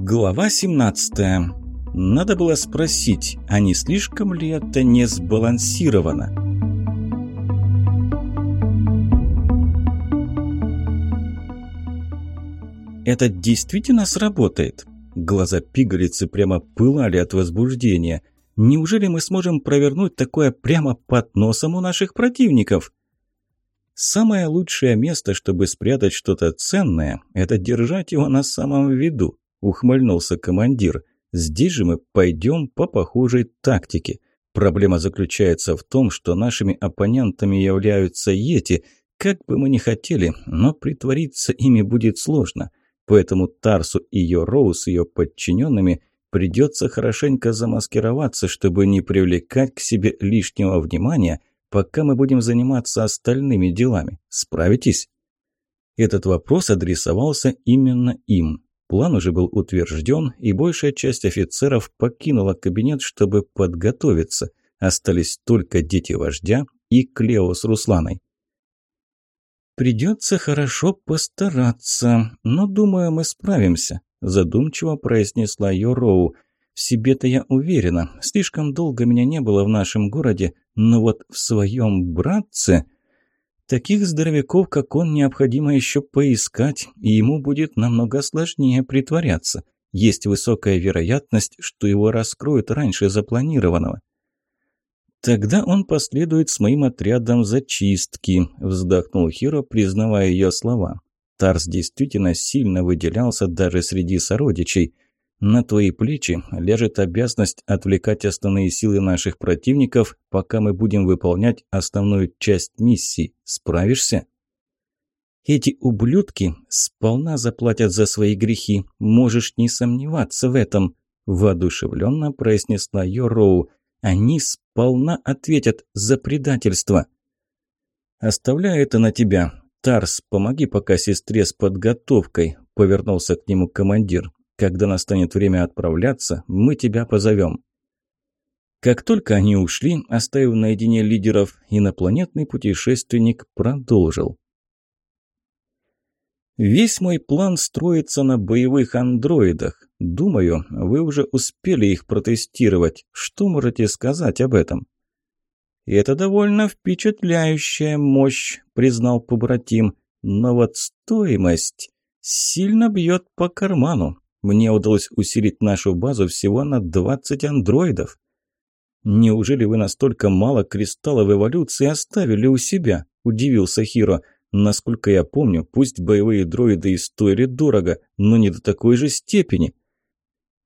Глава 17. Надо было спросить, а не слишком ли это не сбалансировано? Это действительно сработает? Глаза пигалицы прямо пылали от возбуждения. Неужели мы сможем провернуть такое прямо под носом у наших противников? Самое лучшее место, чтобы спрятать что-то ценное, это держать его на самом виду. – ухмыльнулся командир. «Здесь же мы пойдем по похожей тактике. Проблема заключается в том, что нашими оппонентами являются Йети. Как бы мы ни хотели, но притвориться ими будет сложно. Поэтому Тарсу и Йороу с ее подчиненными придется хорошенько замаскироваться, чтобы не привлекать к себе лишнего внимания, пока мы будем заниматься остальными делами. Справитесь?» Этот вопрос адресовался именно им. План уже был утвержден, и большая часть офицеров покинула кабинет, чтобы подготовиться. Остались только дети вождя и Клео с Русланой. «Придется хорошо постараться, но, думаю, мы справимся», – задумчиво произнесла Йороу. «В себе-то я уверена. Слишком долго меня не было в нашем городе, но вот в своем братце...» Таких здоровяков, как он, необходимо еще поискать, и ему будет намного сложнее притворяться. Есть высокая вероятность, что его раскроют раньше запланированного. «Тогда он последует с моим отрядом зачистки», – вздохнул Хиро, признавая ее слова. Тарс действительно сильно выделялся даже среди сородичей – на твои плечи ляжет обязанность отвлекать основные силы наших противников, пока мы будем выполнять основную часть миссии. Справишься? Эти ублюдки сполна заплатят за свои грехи. Можешь не сомневаться в этом, воодушевленно произнесла Йороу. Они сполна ответят за предательство. Оставляю это на тебя. Тарс, помоги пока сестре с подготовкой, повернулся к нему командир. Когда настанет время отправляться, мы тебя позовем». Как только они ушли, оставив наедине лидеров, инопланетный путешественник продолжил. «Весь мой план строится на боевых андроидах. Думаю, вы уже успели их протестировать. Что можете сказать об этом?» «Это довольно впечатляющая мощь», – признал побратим. «Но вот стоимость сильно бьет по карману. Мне удалось усилить нашу базу всего на 20 андроидов. Неужели вы настолько мало кристаллов эволюции оставили у себя? Удивился Хиро. Насколько я помню, пусть боевые дроиды и стоили дорого, но не до такой же степени.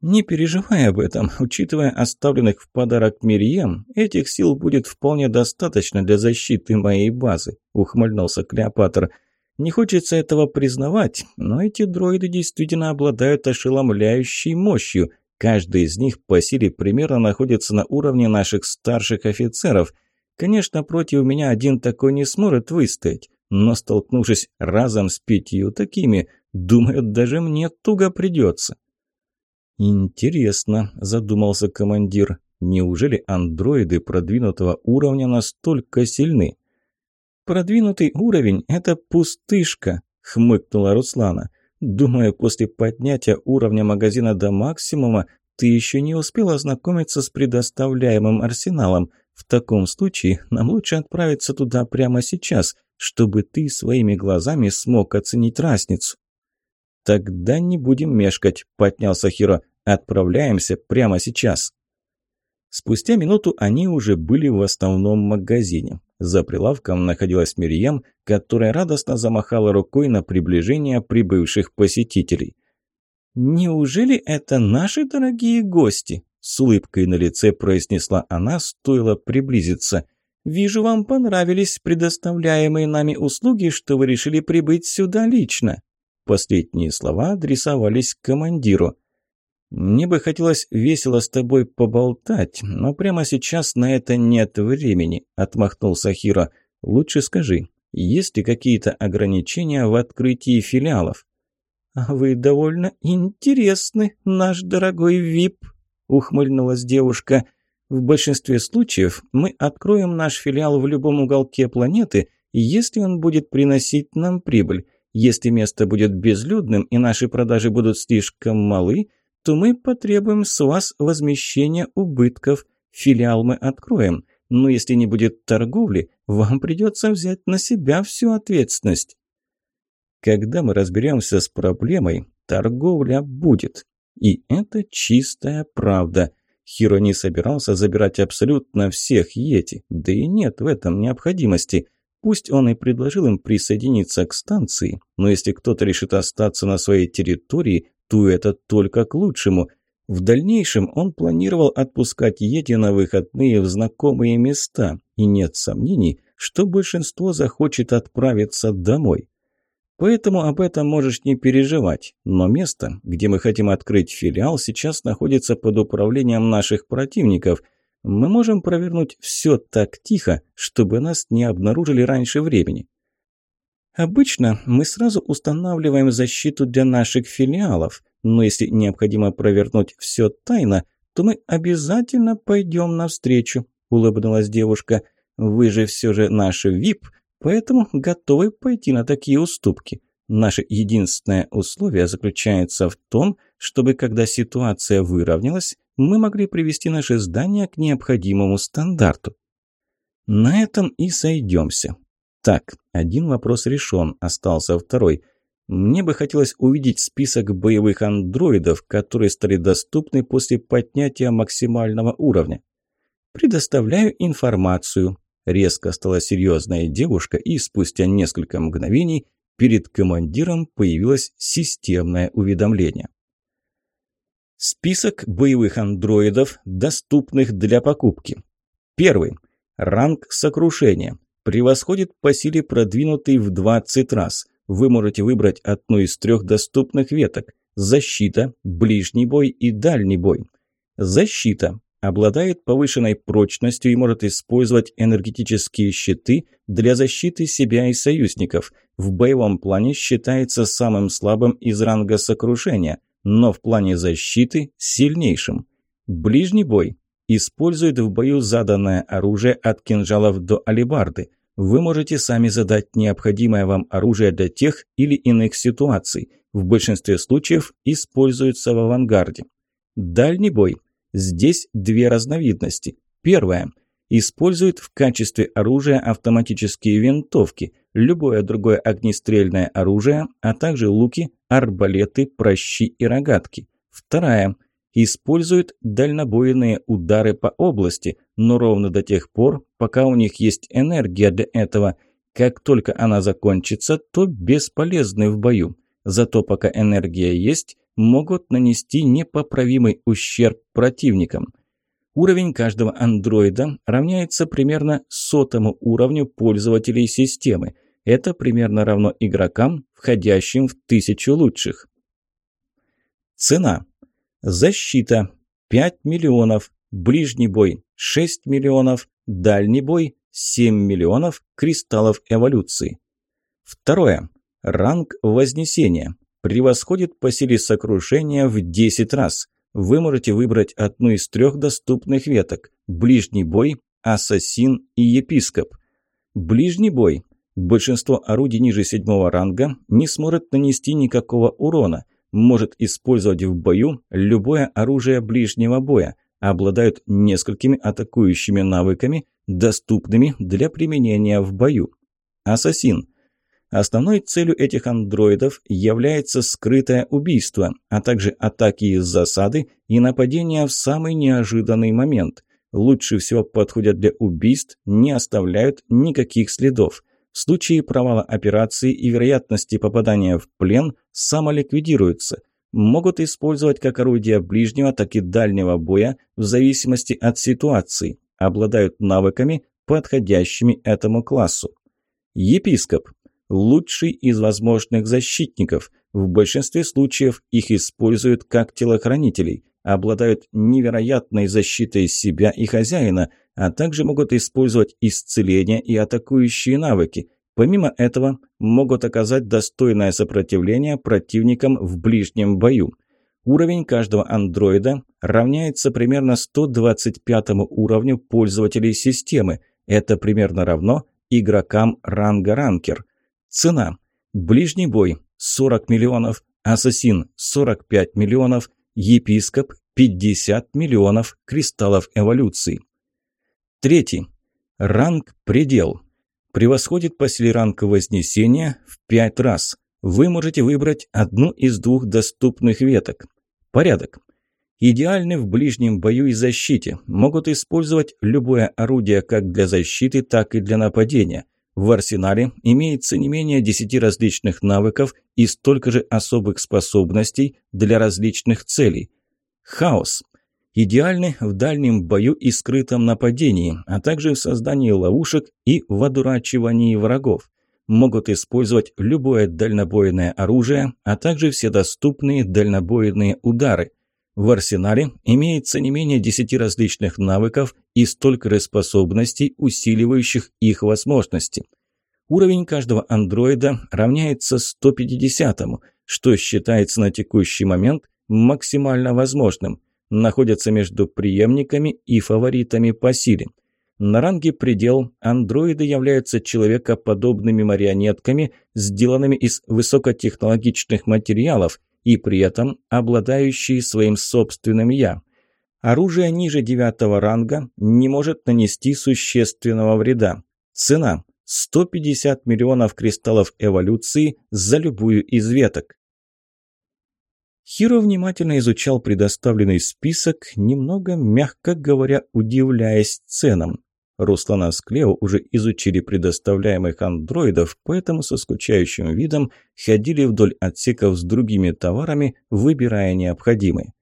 Не переживай об этом. Учитывая оставленных в подарок Мирьям, этих сил будет вполне достаточно для защиты моей базы, ухмыльнулся Клеопатр. Не хочется этого признавать, но эти дроиды действительно обладают ошеломляющей мощью. Каждый из них по силе примерно находится на уровне наших старших офицеров. Конечно, против меня один такой не сможет выстоять, но столкнувшись разом с пятью такими, думаю, даже мне туго придется. «Интересно», – задумался командир, – «неужели андроиды продвинутого уровня настолько сильны?» «Продвинутый уровень – это пустышка», – хмыкнула Руслана. «Думаю, после поднятия уровня магазина до максимума ты еще не успел ознакомиться с предоставляемым арсеналом. В таком случае нам лучше отправиться туда прямо сейчас, чтобы ты своими глазами смог оценить разницу». «Тогда не будем мешкать», – поднялся Хиро. «Отправляемся прямо сейчас». Спустя минуту они уже были в основном магазине. За прилавком находилась Мирием, которая радостно замахала рукой на приближение прибывших посетителей. «Неужели это наши дорогие гости?» С улыбкой на лице произнесла она, стоило приблизиться. «Вижу, вам понравились предоставляемые нами услуги, что вы решили прибыть сюда лично». Последние слова адресовались командиру. «Мне бы хотелось весело с тобой поболтать, но прямо сейчас на это нет времени», – отмахнулся Хиро. «Лучше скажи, есть ли какие-то ограничения в открытии филиалов?» «А вы довольно интересны, наш дорогой ВИП», – ухмыльнулась девушка. «В большинстве случаев мы откроем наш филиал в любом уголке планеты, если он будет приносить нам прибыль. Если место будет безлюдным и наши продажи будут слишком малы – то мы потребуем с вас возмещения убытков. Филиал мы откроем, но если не будет торговли, вам придется взять на себя всю ответственность. Когда мы разберемся с проблемой, торговля будет. И это чистая правда. Хиро не собирался забирать абсолютно всех Йети, да и нет в этом необходимости. Пусть он и предложил им присоединиться к станции, но если кто-то решит остаться на своей территории, это только к лучшему. В дальнейшем он планировал отпускать Йети на выходные в знакомые места, и нет сомнений, что большинство захочет отправиться домой. Поэтому об этом можешь не переживать. Но место, где мы хотим открыть филиал, сейчас находится под управлением наших противников. Мы можем провернуть все так тихо, чтобы нас не обнаружили раньше времени. Обычно мы сразу устанавливаем защиту для наших филиалов, но если необходимо провернуть все тайно, то мы обязательно пойдем навстречу», – улыбнулась девушка. «Вы же все же наш ВИП, Поэтому готовы пойти на такие уступки. Наше единственное условие заключается в том, чтобы, когда ситуация выровнялась, мы могли привести наше здание к необходимому стандарту. На этом и сойдемся. Так, один вопрос решен, остался второй. Мне бы хотелось увидеть список боевых андроидов, которые стали доступны после поднятия максимального уровня. Предоставляю информацию, Резко стала серьезная девушка, и спустя несколько мгновений перед командиром появилось системное уведомление. Список боевых андроидов, доступных для покупки. Первый. Ранг сокрушения. Превосходит по силе продвинутый в 20 раз. Вы можете выбрать одну из трех доступных веток. Защита, ближний бой и дальний бой. Защита обладает повышенной прочностью и может использовать энергетические щиты для защиты себя и союзников. В боевом плане считается самым слабым из ранга сокрушения, но в плане защиты – сильнейшим. Ближний бой. Использует в бою заданное оружие от кинжалов до алебарды. Вы можете сами задать необходимое вам оружие для тех или иных ситуаций. В большинстве случаев используется в авангарде. Дальний бой – Здесь две разновидности. Первая. Использует в качестве оружия автоматические винтовки, любое другое огнестрельное оружие, а также луки, арбалеты, прощи и рогатки. Вторая. Использует дальнобойные удары по области, но ровно до тех пор, пока у них есть энергия для этого. Как только она закончится, то бесполезны в бою. Зато пока энергия есть, могут нанести непоправимый ущерб противникам. Уровень каждого андроида равняется примерно сотому уровню пользователей системы. Это примерно равно игрокам, входящим в тысячу лучших. Цена. Защита 5 миллионов, ближний бой 6 миллионов, дальний бой 7 миллионов кристаллов эволюции. Второе. Ранг Вознесения превосходит по силе сокрушения в 10 раз. Вы можете выбрать одну из трех доступных веток – ближний бой, ассасин и епископ. Ближний бой. Большинство орудий ниже седьмого ранга не сможет нанести никакого урона, может использовать в бою любое оружие ближнего боя, обладают несколькими атакующими навыками, доступными для применения в бою. Ассасин – Основной целью этих андроидов является скрытое убийство, а также атаки из засады и нападения в самый неожиданный момент. Лучше всего подходят для убийств, не оставляют никаких следов. В случае провала операции и вероятности попадания в плен самоликвидируются. Могут использовать как орудия ближнего, так и дальнего боя в зависимости от ситуации. Обладают навыками, подходящими этому классу. Епископ лучший из возможных защитников. В большинстве случаев их используют как телохранителей, обладают невероятной защитой себя и хозяина, а также могут использовать исцеление и атакующие навыки. Помимо этого, могут оказать достойное сопротивление противникам в ближнем бою. Уровень каждого андроида равняется примерно 125 уровню пользователей системы. Это примерно равно игрокам ранга ранкер. Цена. Ближний бой – 40 миллионов, ассасин – 45 миллионов, Епископ – 50 миллионов кристаллов эволюции. Третий. Ранг «Предел». Превосходит по силе ранг Вознесения в 5 раз. Вы можете выбрать одну из двух доступных веток. Порядок. Идеальны в ближнем бою и защите. Могут использовать любое орудие как для защиты, так и для нападения. В арсенале имеется не менее 10 различных навыков и столько же особых способностей для различных целей. Хаос – идеальны в дальнем бою и скрытом нападении, а также в создании ловушек и в одурачивании врагов. Могут использовать любое дальнобойное оружие, а также все доступные дальнобойные удары. В арсенале имеется не менее 10 различных навыков и столько же способностей, усиливающих их возможности. Уровень каждого андроида равняется 150, что считается на текущий момент максимально возможным – находятся между преемниками и фаворитами по силе. На ранге предел андроиды являются человекоподобными марионетками, сделанными из высокотехнологичных материалов и при этом обладающие своим собственным «я». Оружие ниже девятого ранга не может нанести существенного вреда. Цена – 150 миллионов кристаллов эволюции за любую из веток. Хиро внимательно изучал предоставленный список, немного, мягко говоря, удивляясь ценам. Руслана с Клео уже изучили предоставляемых андроидов, поэтому со скучающим видом ходили вдоль отсеков с другими товарами, выбирая необходимые.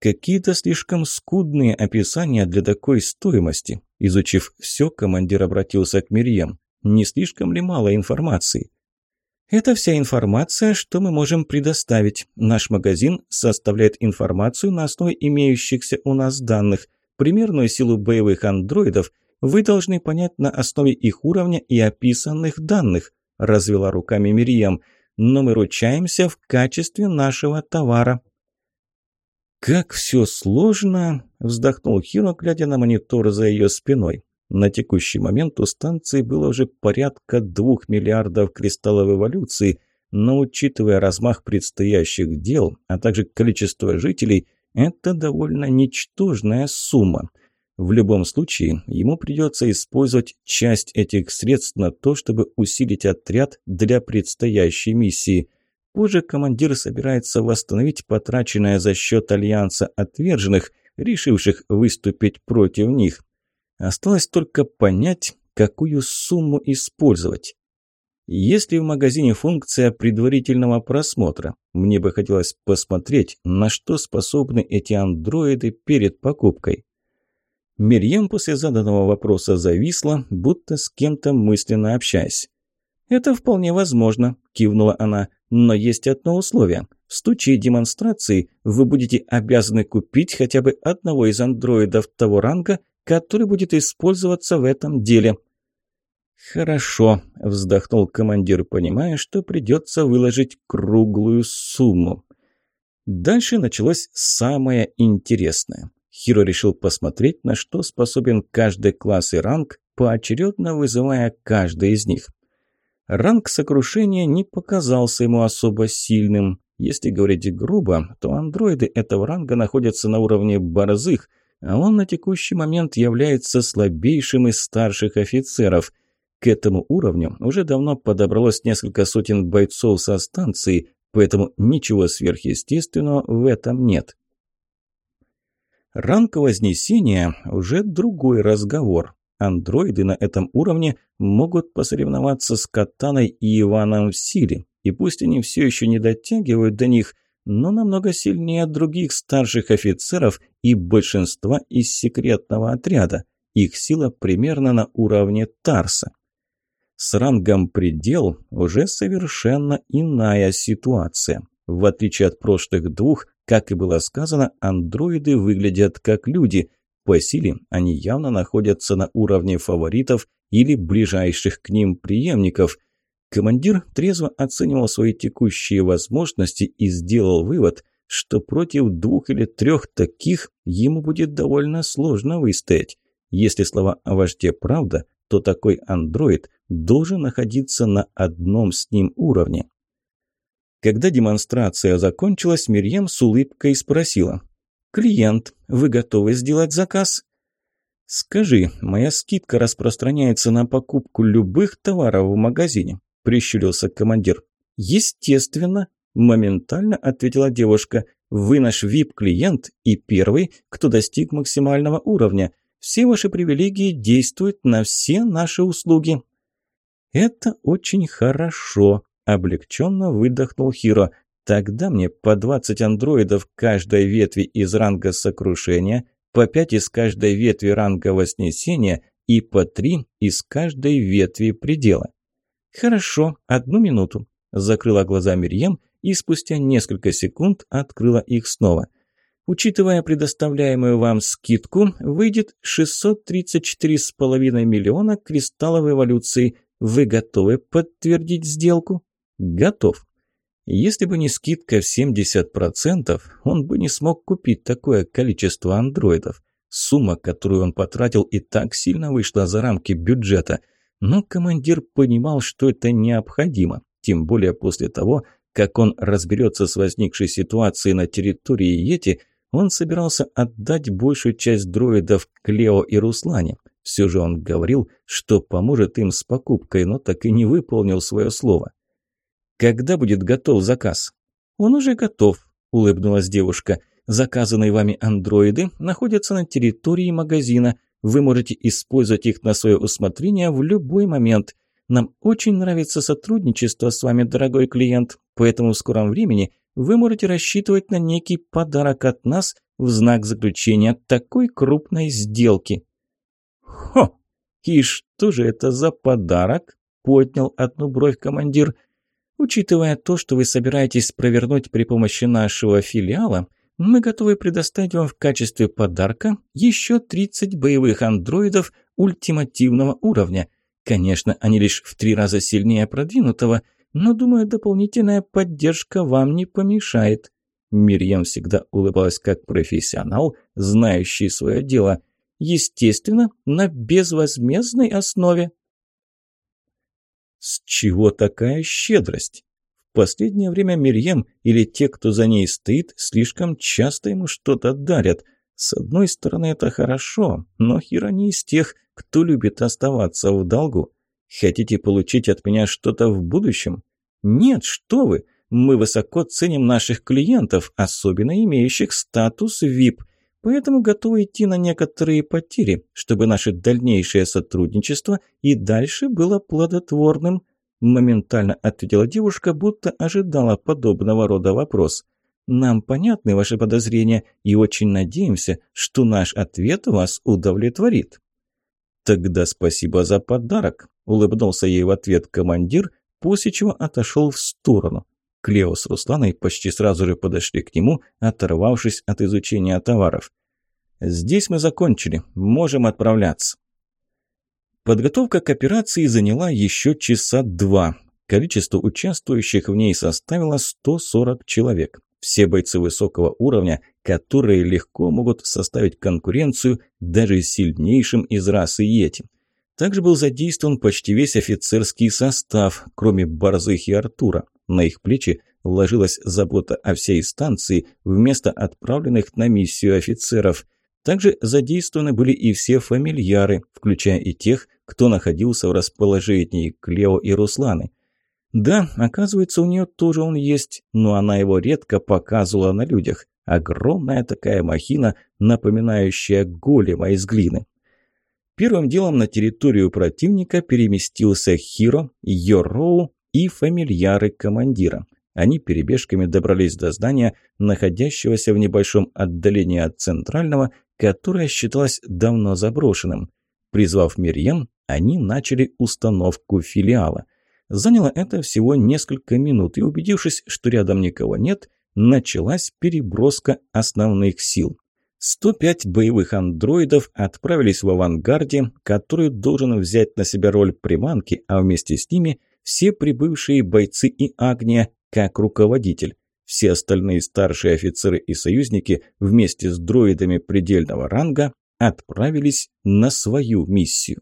Какие-то слишком скудные описания для такой стоимости. Изучив все, командир обратился к Мирьям. Не слишком ли мало информации? Это вся информация, что мы можем предоставить. Наш магазин составляет информацию на основе имеющихся у нас данных. Примерную силу боевых андроидов вы должны понять на основе их уровня и описанных данных, развела руками Мириам. Но мы ручаемся в качестве нашего товара. «Как все сложно!» – вздохнул Хиро, глядя на монитор за ее спиной. На текущий момент у станции было уже порядка двух миллиардов кристаллов эволюции, но учитывая размах предстоящих дел, а также количество жителей, это довольно ничтожная сумма. В любом случае, ему придется использовать часть этих средств на то, чтобы усилить отряд для предстоящей миссии. Позже командир собирается восстановить потраченное за счет Альянса отверженных, решивших выступить против них. Осталось только понять, какую сумму использовать. Есть ли в магазине функция предварительного просмотра? Мне бы хотелось посмотреть, на что способны эти андроиды перед покупкой. Мирьям после заданного вопроса зависла, будто с кем-то мысленно общаясь. «Это вполне возможно», – кивнула она, – «но есть одно условие. В случае демонстрации вы будете обязаны купить хотя бы одного из андроидов того ранга, который будет использоваться в этом деле. «Хорошо», – вздохнул командир, понимая, что придется выложить круглую сумму. Дальше началось самое интересное. Хиро решил посмотреть, на что способен каждый класс и ранг, поочередно вызывая каждый из них. Ранг сокрушения не показался ему особо сильным. Если говорить грубо, то андроиды этого ранга находятся на уровне борзых – а он на текущий момент является слабейшим из старших офицеров. К этому уровню уже давно подобралось несколько сотен бойцов со станции, поэтому ничего сверхъестественного в этом нет. Ранг Вознесения – уже другой разговор. Андроиды на этом уровне могут посоревноваться с Катаной и Иваном в силе, и пусть они все еще не дотягивают до них – но намного сильнее других старших офицеров и большинства из секретного отряда. Их сила примерно на уровне Тарса. С рангом «Предел» уже совершенно иная ситуация. В отличие от прошлых двух, как и было сказано, андроиды выглядят как люди. По силе они явно находятся на уровне фаворитов или ближайших к ним преемников – Командир трезво оценивал свои текущие возможности и сделал вывод, что против двух или трех таких ему будет довольно сложно выстоять. Если слова о вожде правда, то такой андроид должен находиться на одном с ним уровне. Когда демонстрация закончилась, Мирьям с улыбкой спросила. «Клиент, вы готовы сделать заказ?» «Скажи, моя скидка распространяется на покупку любых товаров в магазине?» – прищурился командир. «Естественно», – моментально ответила девушка. «Вы наш VIP-клиент и первый, кто достиг максимального уровня. Все ваши привилегии действуют на все наши услуги». «Это очень хорошо», – облегченно выдохнул Хиро. «Тогда мне по 20 андроидов каждой ветви из ранга сокрушения, по 5 из каждой ветви ранга вознесения и по 3 из каждой ветви предела». «Хорошо, одну минуту», – закрыла глаза Мирьям и спустя несколько секунд открыла их снова. Учитывая предоставляемую вам скидку, выйдет 634,5 миллиона кристаллов эволюции – вы готовы подтвердить сделку? Готов. Если бы не скидка в 70%, он бы не смог купить такое количество андроидов. Сумма, которую он потратил, и так сильно вышла за рамки бюджета. Но командир понимал, что это необходимо, тем более после того, как он разберется с возникшей ситуацией на территории Йети, он собирался отдать большую часть дроидов Клео и Руслане. Все же он говорил, что поможет им с покупкой, но так и не выполнил свое слово. «Когда будет готов заказ?» «Он уже готов», – улыбнулась девушка. «Заказанные вами андроиды находятся на территории магазина. Вы можете использовать их на свое усмотрение в любой момент. Нам очень нравится сотрудничество с вами, дорогой клиент, поэтому в скором времени вы можете рассчитывать на некий подарок от нас в знак заключения такой крупной сделки». «Хо! И что же это за подарок?» – поднял одну бровь командир. «Учитывая то, что вы собираетесь провернуть при помощи нашего филиала, мы готовы предоставить вам в качестве подарка еще 30 боевых андроидов ультимативного уровня. Конечно, они лишь в три раза сильнее продвинутого, но, думаю, дополнительная поддержка вам не помешает». Мирьям всегда улыбалась как профессионал, знающий свое дело – Естественно, на безвозмездной основе. С чего такая щедрость? В последнее время Мирьем или те, кто за ней стоит, слишком часто ему что-то дарят. С одной стороны, это хорошо, но Хира не из тех, кто любит оставаться в долгу. Хотите получить от меня что-то в будущем? Нет, что вы! Мы высоко ценим наших клиентов, особенно имеющих статус VIP – Поэтому готовы идти на некоторые потери, чтобы наше дальнейшее сотрудничество и дальше было плодотворным», моментально ответила девушка, будто ожидала подобного рода вопрос. «Нам понятны ваши подозрения и очень надеемся, что наш ответ вас удовлетворит». «Тогда спасибо за подарок», – улыбнулся ей в ответ командир, после чего отошел в сторону. Клео с Русланой почти сразу же подошли к нему, оторвавшись от изучения товаров. «Здесь мы закончили. Можем отправляться». Подготовка к операции заняла еще часа два. Количество участвующих в ней составило 140 человек. Все бойцы высокого уровня, которые легко могут составить конкуренцию даже сильнейшим из расы Йети. Также был задействован почти весь офицерский состав, кроме Борзых и Артура. На их плечи вложилась забота о всей станции вместо отправленных на миссию офицеров. Также задействованы были и все фамильяры, включая и тех, кто находился в расположении Клео и Русланы. Да, оказывается, у нее тоже он есть, но она его редко показывала на людях. Огромная такая махина, напоминающая голема из глины. Первым делом на территорию противника переместился Хиро, Йороу и фамильяры командира. Они перебежками добрались до здания, находящегося в небольшом отдалении от центрального, которое считалось давно заброшенным. Призвав Мирьям, они начали установку филиала. Заняло это всего несколько минут, и убедившись, что рядом никого нет, началась переброска основных сил. 105 боевых андроидов отправились в авангарде, который должен взять на себя роль приманки, а вместе с ними все прибывшие бойцы и Агния как руководитель. Все остальные старшие офицеры и союзники вместе с дроидами предельного ранга отправились на свою миссию.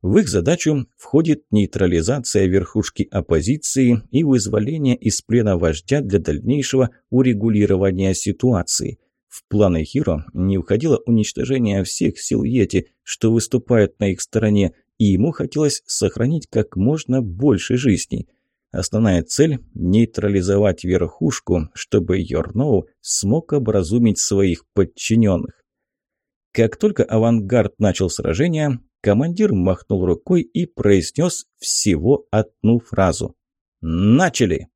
В их задачу входит нейтрализация верхушки оппозиции и вызволение из плена вождя для дальнейшего урегулирования ситуации. В планы Хиро не входило уничтожение всех сил Йети, что выступают на их стороне, и ему хотелось сохранить как можно больше жизней. Основная цель – нейтрализовать верхушку, чтобы Йорноу смог образумить своих подчиненных. Как только авангард начал сражение, командир махнул рукой и произнес всего одну фразу. «Начали!»